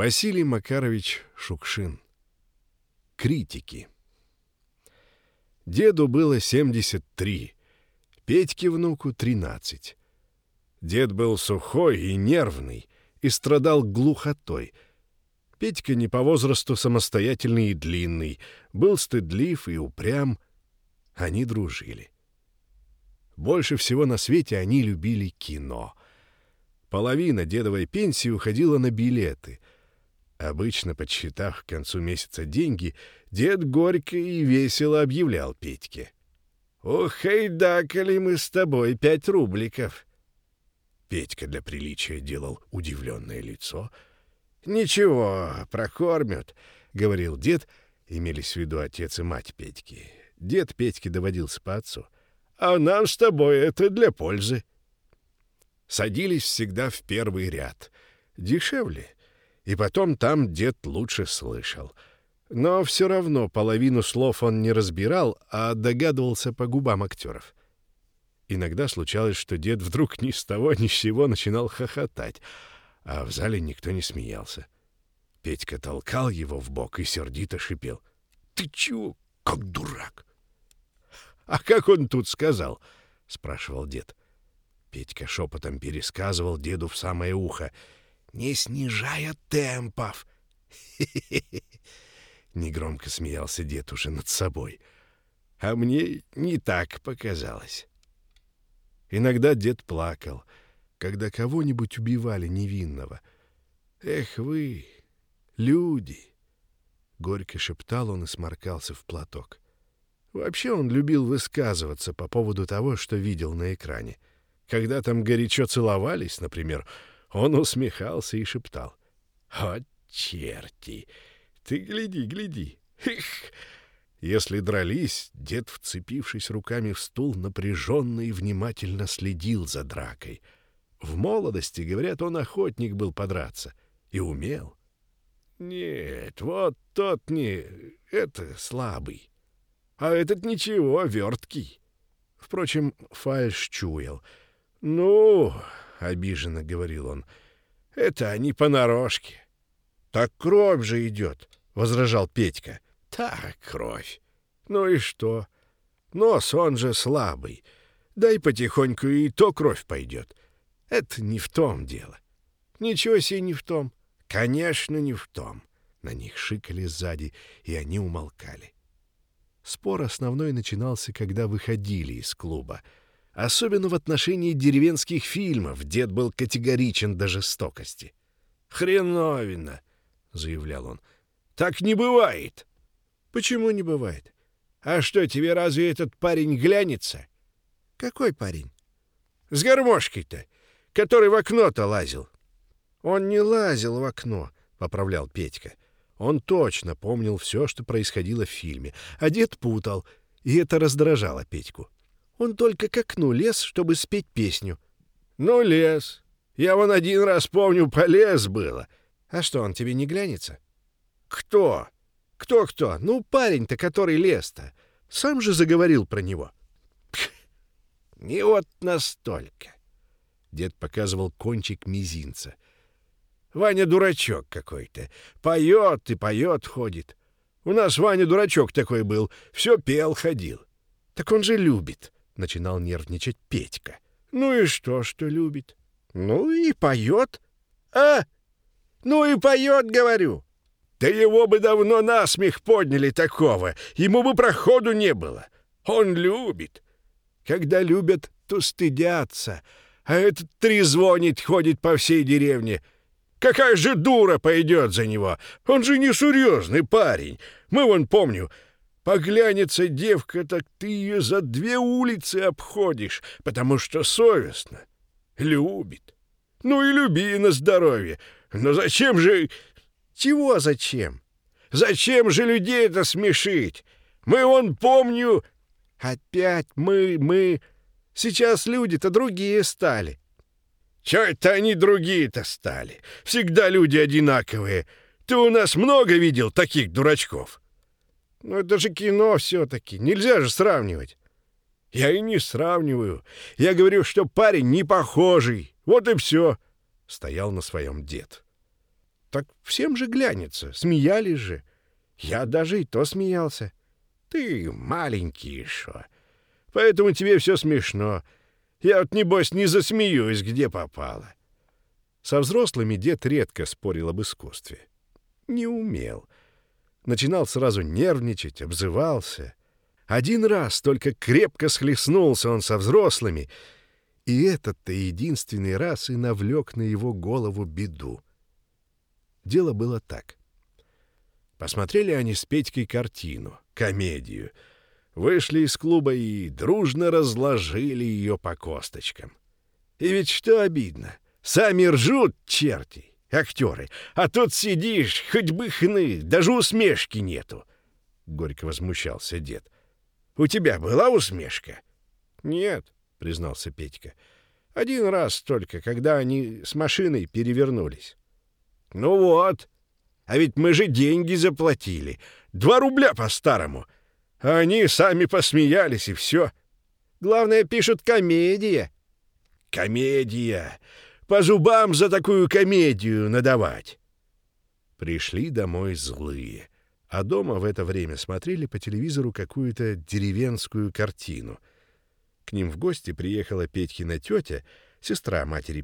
Василий Макарович Шукшин. Критики. Деду было 73, Петьке внуку 13. Дед был сухой и нервный и страдал глухотой. Петька не по возрасту самостоятельный и длинный, был стыдлив и упрям. Они дружили. Больше всего на свете они любили кино. Половина дедовой пенсии уходила на билеты — Обычно, подсчитав к концу месяца деньги, дед горько и весело объявлял Петьке. «Ох, хейдакали мы с тобой пять рубликов!» Петька для приличия делал удивленное лицо. «Ничего, прокормят», — говорил дед, имелись в виду отец и мать Петьки. Дед Петьки доводился по отцу. «А нам с тобой это для пользы». Садились всегда в первый ряд. Дешевле — и потом там дед лучше слышал. Но все равно половину слов он не разбирал, а догадывался по губам актеров. Иногда случалось, что дед вдруг ни с того ни с сего начинал хохотать, а в зале никто не смеялся. Петька толкал его в бок и сердито шипел. «Ты чего, как дурак?» «А как он тут сказал?» — спрашивал дед. Петька шепотом пересказывал деду в самое ухо — «Не снижая темпов!» Негромко смеялся дед уже над собой. А мне не так показалось. Иногда дед плакал, когда кого-нибудь убивали невинного. «Эх вы, люди!» Горько шептал он и сморкался в платок. Вообще он любил высказываться по поводу того, что видел на экране. Когда там горячо целовались, например, Он усмехался и шептал. «О, черти! Ты гляди, гляди! Их!» Если дрались, дед, вцепившись руками в стул, напряженно и внимательно следил за дракой. В молодости, говорят, он охотник был подраться. И умел. «Нет, вот тот не... это слабый. А этот ничего, верткий». Впрочем, фальш чуял. «Ну, обиженно говорил он. «Это они понарошке». «Так кровь же идет», — возражал Петька. «Так кровь. Ну и что? Нос он же слабый. Дай потихоньку и то кровь пойдет. Это не в том дело». «Ничего себе не в том». «Конечно, не в том». На них шикали сзади, и они умолкали. Спор основной начинался, когда выходили из клуба — Особенно в отношении деревенских фильмов дед был категоричен до жестокости. «Хреновина!» — заявлял он. «Так не бывает!» «Почему не бывает? А что, тебе разве этот парень глянется?» «Какой парень?» «С гармошкой-то, который в окно-то лазил». «Он не лазил в окно», — поправлял Петька. Он точно помнил все, что происходило в фильме, а дед путал, и это раздражало Петьку. Он только к окну лез, чтобы спеть песню. «Ну, лез. Я вон один раз, помню, полез было». «А что, он тебе не глянется?» «Кто? Кто-кто? Ну, парень-то, который лез-то. Сам же заговорил про него». «Не вот настолько». Дед показывал кончик мизинца. «Ваня дурачок какой-то. Поет и поет ходит. У нас Ваня дурачок такой был. Все пел, ходил. Так он же любит» начинал нервничать Петька. «Ну и что, что любит? Ну и поет. А? Ну и поет, говорю!» Да его бы давно насмех подняли такого, ему бы проходу не было. Он любит. Когда любят, то стыдятся, а этот трезвонит, ходит по всей деревне. Какая же дура пойдет за него? Он же не несерьезный парень. Мы, вон, помню, оглянется девка, так ты ее за две улицы обходишь, потому что совестно. Любит. Ну и люби на здоровье. Но зачем же... Чего зачем? Зачем же людей это смешить? Мы, он, помню... Опять мы, мы... Сейчас люди-то другие стали. Чего это они другие-то стали? Всегда люди одинаковые. Ты у нас много видел таких дурачков?» Ну это же кино все-таки. Нельзя же сравнивать. Я и не сравниваю. Я говорю, начинал сразу нервничать, обзывался. Один раз только крепко схлестнулся он со взрослыми, и этот-то единственный раз и навлек на его голову беду. Дело было так. Посмотрели они с Петькой картину, комедию. Вышли из клуба и дружно разложили ее по косточкам. И ведь что обидно, сами ржут черти. актеры, а тут сидишь, хоть бы хны, даже усмешки нету. Горько возмущался дед. У тебя была усмешка? Нет, признался Петька. Один раз только, когда они с машиной перевернулись. Ну вот, а ведь мы же деньги заплатили. Два рубля по-старому. А они сами посмеялись, и все. Главное, пишут комедия. Комедия. По зубам за такую комедию надавать. Пришли домой злые а дома в это время смотрели по телевизору какую-то деревенскую картину. К ним в гости приехала Петькина тетя, сестра матери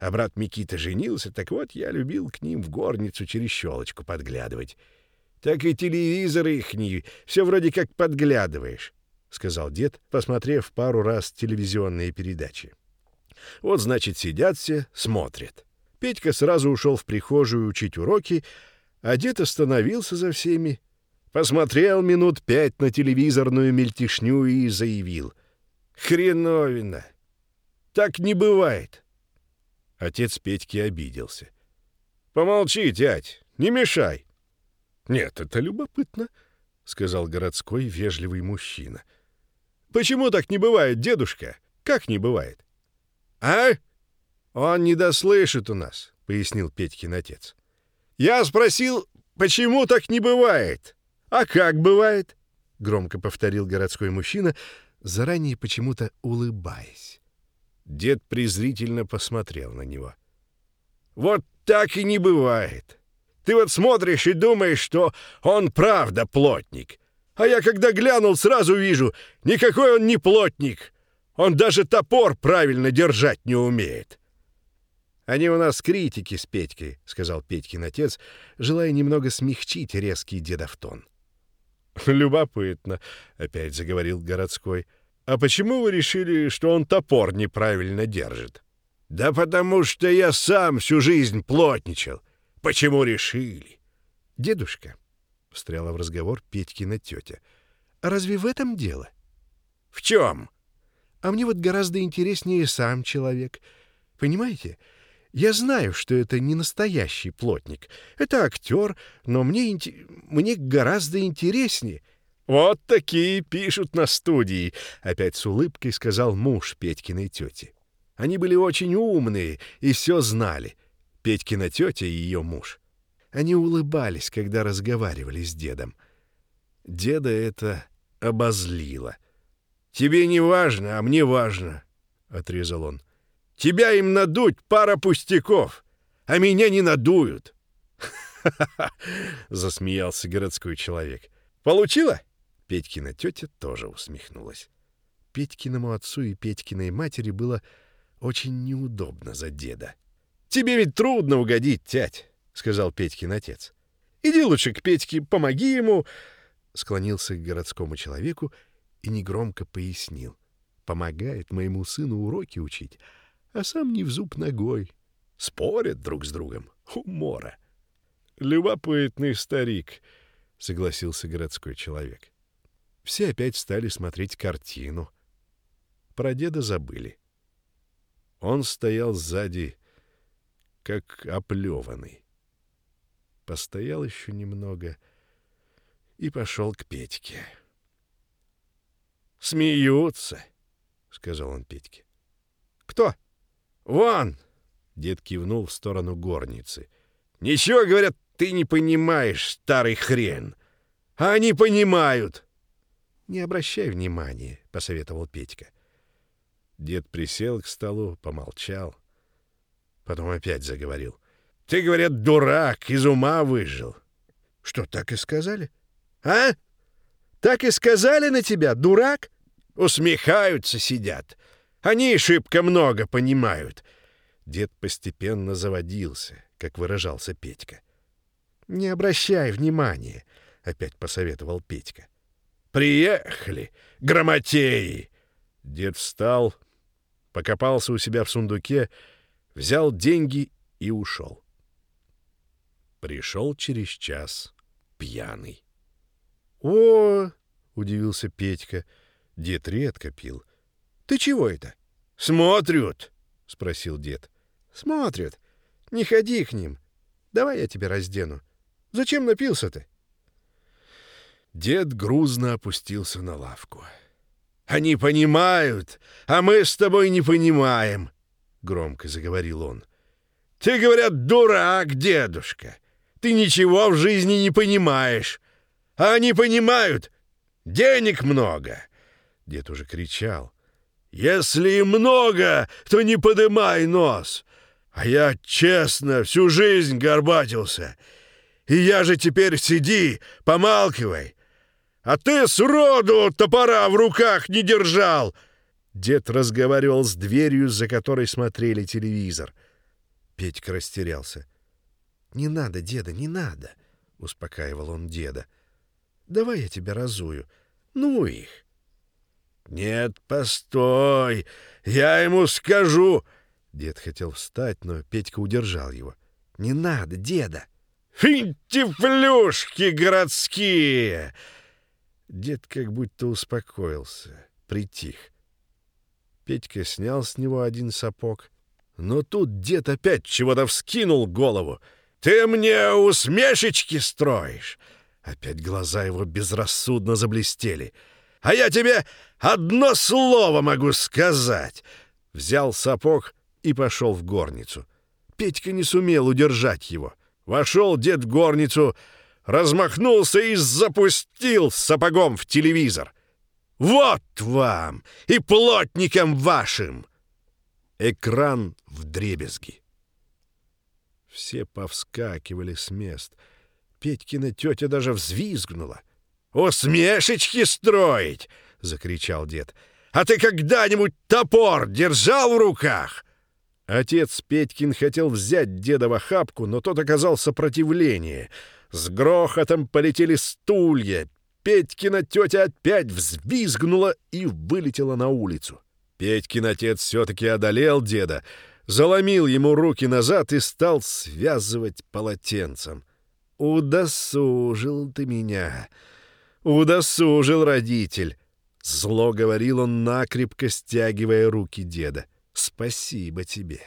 А брат Микита женился, так вот я любил к ним в горницу через щелочку подглядывать. Так и телевизор ихний, все вроде как подглядываешь, — сказал дед, посмотрев пару раз телевизионные передачи. Вот, значит, сидят все, смотрят. Петька сразу ушел в прихожую учить уроки, а дед остановился за всеми, посмотрел минут пять на телевизорную мельтешню и заявил. «Хреновина! Так не бывает!» Отец Петьки обиделся. «Помолчи, дядь, не мешай!» «Нет, это любопытно», — сказал городской вежливый мужчина. «Почему так не бывает, дедушка? Как не бывает?» «А? Он не дослышит у нас», — пояснил Петькин отец. «Я спросил, почему так не бывает? А как бывает?» — громко повторил городской мужчина, заранее почему-то улыбаясь. Дед презрительно посмотрел на него. «Вот так и не бывает. Ты вот смотришь и думаешь, что он правда плотник. А я когда глянул, сразу вижу, никакой он не плотник. Он даже топор правильно держать не умеет». «Они у нас критики с Петькой», — сказал Петькин отец, желая немного смягчить резкий дедов тон. «Любопытно», — опять заговорил городской, — «А почему вы решили, что он топор неправильно держит?» «Да потому что я сам всю жизнь плотничал. Почему решили?» «Дедушка, — встряла в разговор Петькина тетя. «А разве в этом дело?» «В чем?» «А мне вот гораздо интереснее сам человек. Понимаете, я знаю, что это не настоящий плотник. Это актер, но мне, мне гораздо интереснее». «Вот такие пишут на студии», — опять с улыбкой сказал муж Петькиной тети. Они были очень умные и все знали. Петькина тетя и ее муж. Они улыбались, когда разговаривали с дедом. Деда это обозлило. «Тебе не важно, а мне важно», — отрезал он. «Тебя им надуть пара пустяков, а меня не надуют». «Ха-ха-ха!» — засмеялся городской человек. «Получила?» Петьки тетя тоже усмехнулась. Петькиному отцу и Петькиной матери было очень неудобно за деда. «Тебе ведь трудно угодить, тять!» — сказал Петькин отец. «Иди лучше к Петьке, помоги ему!» Склонился к городскому человеку и негромко пояснил. «Помогает моему сыну уроки учить, а сам не в зуб ногой. Спорят друг с другом. Умора!» «Любопытный старик!» — согласился городской человек. — все опять стали смотреть картину. Про деда забыли. Он стоял сзади, как оплеванный. Постоял еще немного и пошел к Петьке. «Смеются!» — сказал он Петьке. «Кто?» «Вон!» — дед кивнул в сторону горницы. «Ничего, — говорят, — ты не понимаешь, старый хрен! А они понимают!» Не обращай внимания, — посоветовал Петька. Дед присел к столу, помолчал. Потом опять заговорил. — Ты, говорят, дурак, из ума выжил. — Что, так и сказали? — А? Так и сказали на тебя, дурак? — Усмехаются сидят. Они шибко много понимают. Дед постепенно заводился, как выражался Петька. — Не обращай внимания, — опять посоветовал Петька. «Приехали! Громотеи!» Дед встал, покопался у себя в сундуке, взял деньги и ушел. Пришел через час пьяный. «О!» — удивился Петька. Дед редко пил. «Ты чего это?» «Смотрят!» — спросил дед. «Смотрят. Не ходи к ним. Давай я тебя раздену. Зачем напился ты?» Дед грузно опустился на лавку. «Они понимают, а мы с тобой не понимаем», — громко заговорил он. «Ты, говорят, дурак, дедушка. Ты ничего в жизни не понимаешь. А они понимают. Денег много». Дед уже кричал. «Если и много, то не подымай нос. А я честно всю жизнь горбатился. И я же теперь сиди, помалкивай». А ты сроду топора в руках не держал!» Дед разговаривал с дверью, за которой смотрели телевизор. Петька растерялся. «Не надо, деда, не надо!» — успокаивал он деда. «Давай я тебя разую. Ну их!» «Нет, постой! Я ему скажу!» Дед хотел встать, но Петька удержал его. «Не надо, деда!» «Финтифлюшки городские!» Дед как будто успокоился, притих. Петька снял с него один сапог, но тут дед опять чего-то вскинул голову. «Ты мне усмешечки строишь!» Опять глаза его безрассудно заблестели. «А я тебе одно слово могу сказать!» Взял сапог и пошел в горницу. Петька не сумел удержать его. Вошел дед в горницу, размахнулся и запустил сапогом в телевизор. «Вот вам и плотникам вашим!» Экран в дребезги. Все повскакивали с мест. Петькина С грохотом полетели стулья. Петькина тетя опять взвизгнула и вылетела на улицу. Петькин отец все-таки одолел деда, заломил ему руки назад и стал связывать полотенцем. «Удосужил ты меня! Удосужил, родитель!» Зло говорил он, накрепко стягивая руки деда. «Спасибо тебе!»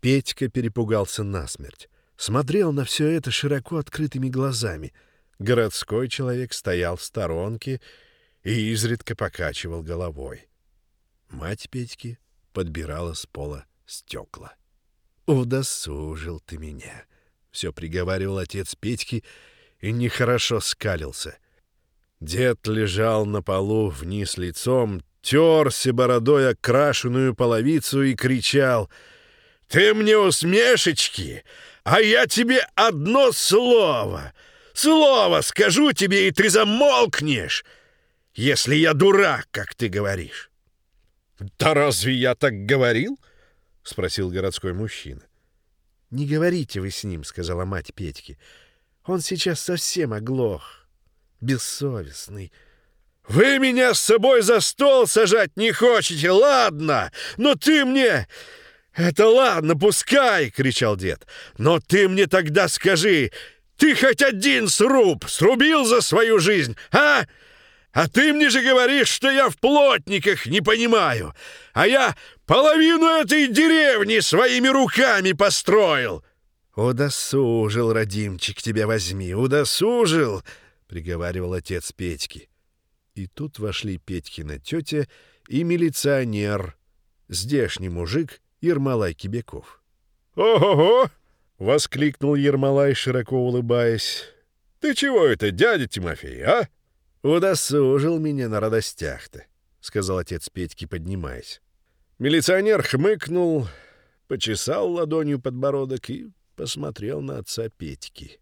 Петька перепугался насмерть смотрел на все это широко открытыми глазами. Городской человек стоял в сторонке и изредка покачивал головой. Мать Петьки подбирала с пола стекла. «Удосужил ты меня!» — все приговаривал отец Петьки и нехорошо скалился. Дед лежал на полу вниз лицом, терся бородой окрашенную половицу и кричал — «Ты мне усмешечки! А я тебе одно слово, слово скажу тебе, и ты замолкнешь, если я дурак, как ты говоришь. — Да разве я так говорил? — спросил городской мужчина. — Не говорите вы с ним, — сказала мать Петьки. — Он сейчас совсем оглох, бессовестный. — Вы меня с собой за стол сажать не хотите, ладно, но ты Ермолай Кибяков. «Ого-го!» — воскликнул Ермолай, широко улыбаясь. «Ты чего это, дядя Тимофей, а?» «Удосужил меня на радостях-то», — сказал отец Петьки, поднимаясь. Милиционер хмыкнул, почесал ладонью подбородок и посмотрел на отца Петьки.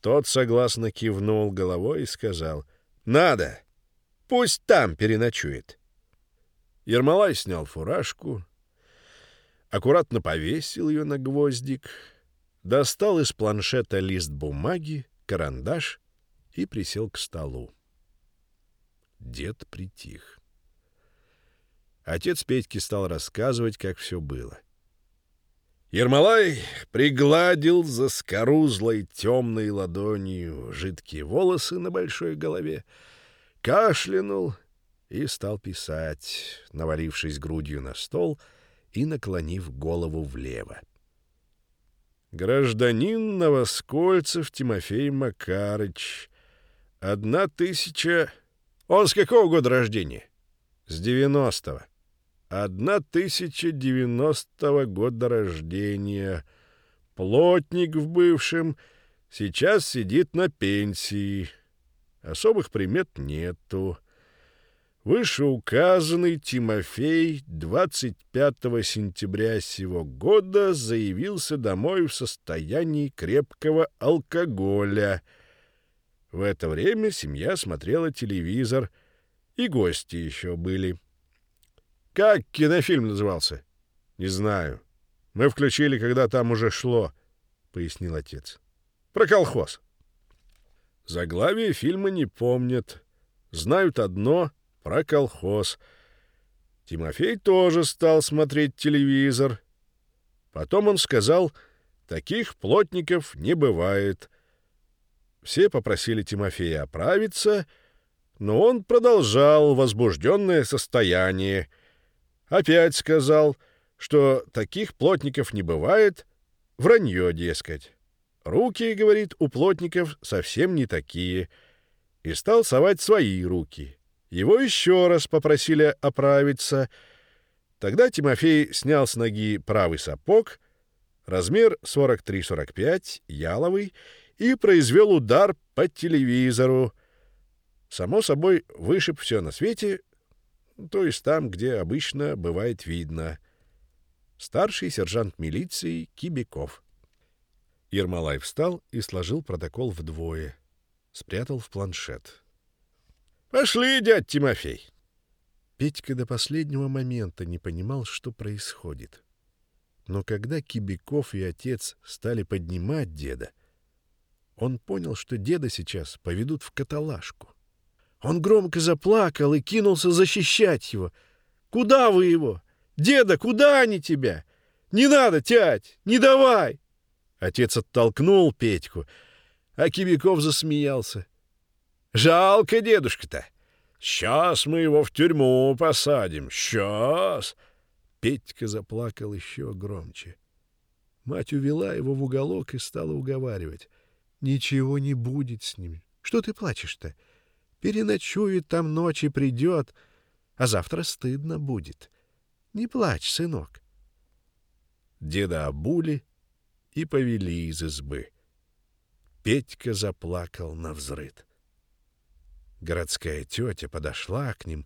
Тот согласно кивнул головой и сказал, «Надо! Пусть там переночует!» Ермолай снял фуражку, аккуратно повесил ее на гвоздик, достал из планшета лист бумаги, карандаш и присел к столу. Дед притих. Отец Петьки стал рассказывать, как все было. Ермолай пригладил за скорузлой темной ладонью жидкие волосы на большой голове, кашлянул и стал писать, навалившись грудью на стол — и наклонив голову влево. Гражданин Новоскольцев Тимофей Макарыч. Одна тысяча... Он с какого года рождения? С девяностого. Одна тысяча девяностого года рождения. Плотник в бывшем. Сейчас сидит на пенсии. Особых примет нету. Вышеуказанный Тимофей 25 сентября сего года заявился домой в состоянии крепкого алкоголя. В это время семья смотрела телевизор, и гости еще были. Как кинофильм назывался? Не знаю. Мы включили, когда там уже шло, пояснил отец. Про колхоз. Заглавие фильма не помнят. Знают одно — про колхоз. Тимофей тоже стал смотреть телевизор. Потом он сказал, таких плотников не бывает. Все попросили Тимофея оправиться, но он продолжал возбужденное состояние — Опять сказал, что таких плотников не бывает, вранье, дескать. Руки, говорит, у плотников совсем не такие. И стал совать свои руки. Его еще раз попросили оправиться. Тогда Тимофей снял с ноги правый сапог, размер 43-45, яловый, и произвел удар по телевизору. Само собой, вышиб все на свете, то есть там, где обычно бывает видно. Старший сержант милиции Кибиков. Ермолай встал и сложил протокол вдвое, спрятал в планшет. Пошли, дядь Тимофей. Петька до последнего момента не понимал, что происходит. Но когда Кибяков и отец стали поднимать деда, он понял, что деда сейчас поведут в каталажку. Он громко заплакал и кинулся защищать его. «Куда вы его? Деда, куда они тебя? Не надо, тять, не давай!» Отец оттолкнул Петьку, а Кибяков засмеялся. Жалко дедушка-то. Сейчас мы его в тюрьму посадим. Сейчас!» Петька заплакал еще громче. Мать увела его в уголок и стала уговаривать. «Ничего не будет с ним. Что ты плачешь-то? Переночует там ночь и придет, а завтра стыдно будет. Не плачь, сынок». Деда обули и повели из избы. Петька заплакал на взрыд. Городская тетя подошла к ним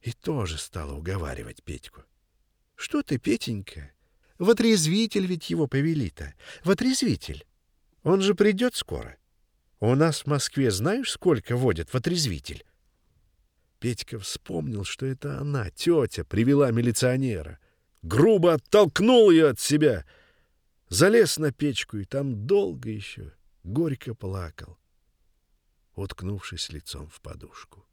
и тоже стала уговаривать Петьку. — Что ты, Петенька? В отрезвитель ведь его повели-то. В отрезвитель. Он же придет скоро. — у нас в Москве знаешь, сколько водят в отрезвитель? Петька вспомнил, что это она, уткнувшись лицом в подушку.